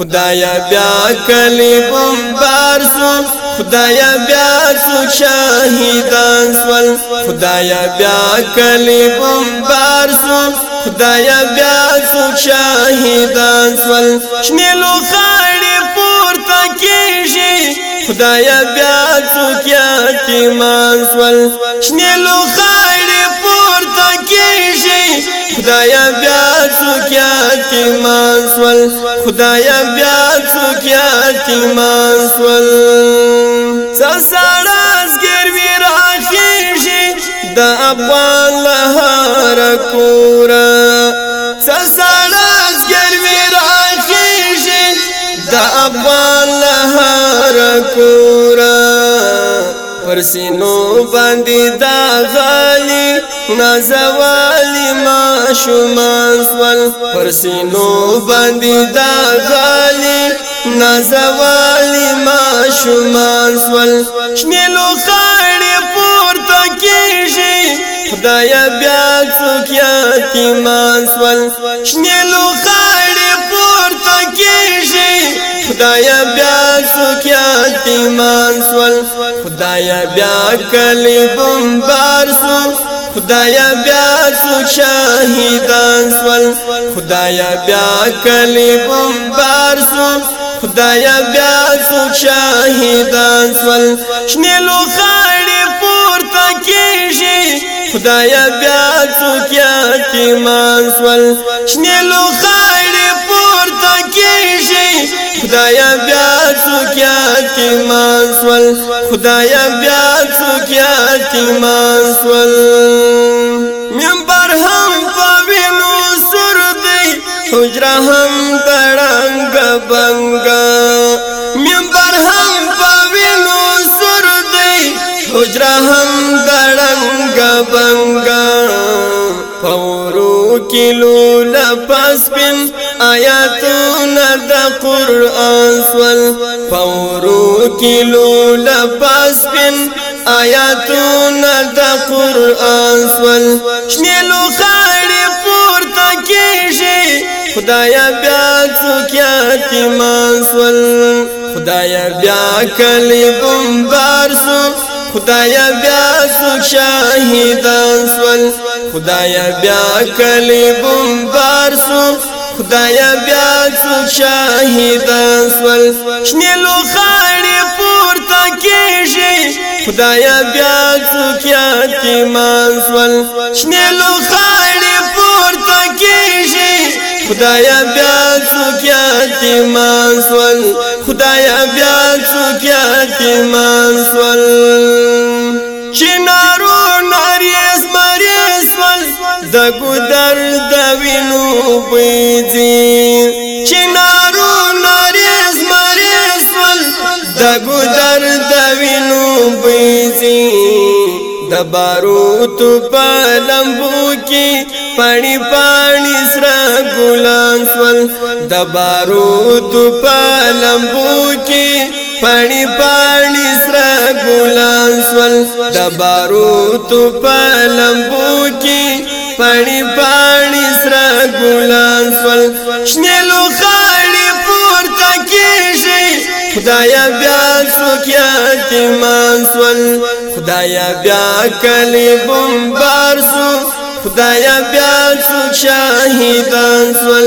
خدایا بیا کلیم بار سول خدایا بیا سو شاهدان سول خدایا بیا کلیم بار سول خدایا بیا سو شاهدان سول شنه لو خاړي پورته کیږي خدایا بیا څوک یا کی مانسول شنه لو خاړي پورته کیږي خدایا بیا څوکیا تیمان سول خدایا بیا څوکیا تیمان سول سسړاس ګر وی راشي د افغان لهار کوره پر سینو باندې دا غالي نازوالي ما شومان سول پر سینو باندې دا غالي نازوالي ما شومان سول شملو خړې پورته کیږي خدایا بیا څوک یتیمان سول شملو خړې پورته کیږي خدایا بیا څوک یتیمان سول خدایا بیا کلی بمبار سول خدایا بیا څوک شهیدان سول خدایا بیا کلی بمبار سول خدایا بیا څوک شهیدان سول شنه لوخاړي پورته کیږي خدایا بیا څوک یتیمان سول شنه لوخاړي خدایا بیا څوکیا کی مانسول خدایا بیا څوکیا کی مانسول منبر هم پوینو سر دی حجرا هم تړنګ بنګا منبر هم پوینو سر دی حجرا هم تړنګ بنګا پورو کیلو لپاس پن آیاتونه د قران سول فورو کلو لباس بن آیاتونه د قران سول شنلو خاړي پورته کیږي خدایا بیا څوک یتیمان سول خدایا بیا کلی بمبار سول خدایا بیا سوک شاهدان سول خدایا بیا کلی بمبار سو خدایا بیا څوک شاهد سول شنلو خاړي پورته کیږي خدایا بیا څوک یتیمان سول شنلو خاړي پورته کیږي خدایا بیا څوک یتیمان سول خدایا بیا څوک یتیمان سول چینا د ګدر د وینو بيځي چنارو ناریز مریز ول د ګدر د وینو بيځي د باروت په لمبو کې پړی پړی سر ګلان سول د باروت په لمبو کې پړی پړی سر ګلان سول د باروت په لمبو کې پړی پړی سر ګلان سول شنلو خاړي پورته کیږي خدایا بیا سوکیا تیمان سول خدایا بیا کلی بمبار سو خدایا بیا څوک شاهدان سول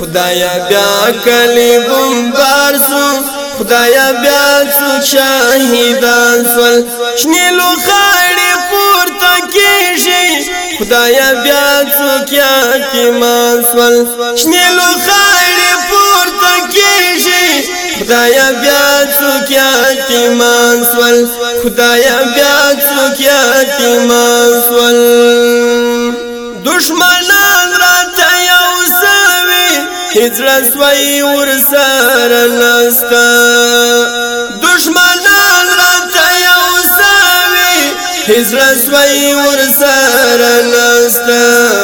خدایا بیا کلی بمبار سو خدایا بیا څوک شاهدان سول شنه لو خاړي پورته کیږي خدایا بیا څوکیا کی ماسول شنه لو خاړې پورته کیږي خدایا بیا څوکیا کی ماسول خدایا بیا څوکیا کی ماسول دشمنان را یو سوي هجر سوي ور سره نستا هزر سوی ور سره لستا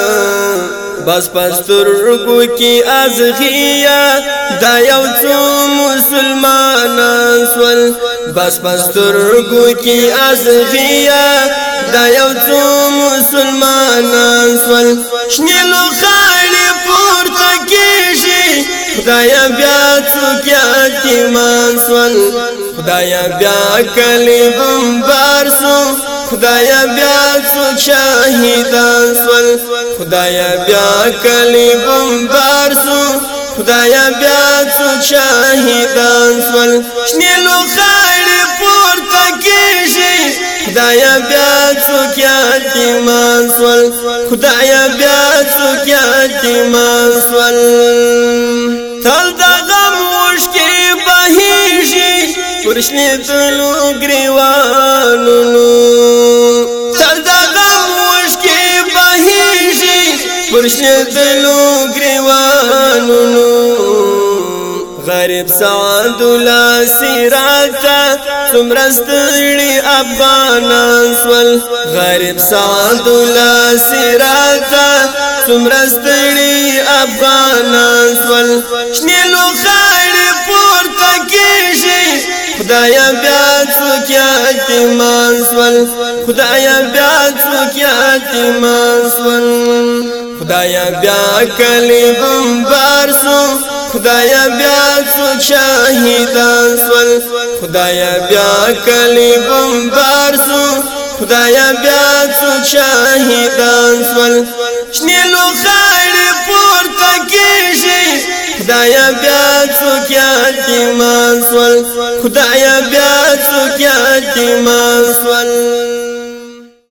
بس پستر رگو کی از غیا دا یو څو مسلمانان سول بس پستر رگو کی از غیا دا یو څو مسلمانان سول شنلو خالی پورته کیږي خدایا بیا څوک یتیمان سول خدایا بیا کلی بمبار سو خدایا بیا څو شاهدان سول خدایا بیا کلی بمبار سو خدایا بیا څو شاهدان سول شنلو خړې پورته کیږي خدایا بیا څو یتیمان سول خدایا بیا څو یتیمان سول تل د غم وشکې بهیږي پرشنې تلو ګریوانو غریب سعد الله سراج سمرستړي ابانا سول غریب سعد الله سراج سمرستړي ابانا سول شنلو خړې پورته کیږي خدایا بیا څوک یاتمان سول خدایا بیا څوک یاتمان سول خدایا بیا کلمم خدایا بیا څو شاهدان سول خدایا بیا کلی بمبار سو خدایا بیا څو شاهدان سول شنه لو خړې پورته کیږي خدایا بیا څو کیا تیمان سول خدایا بیا څو کیا تیمان سول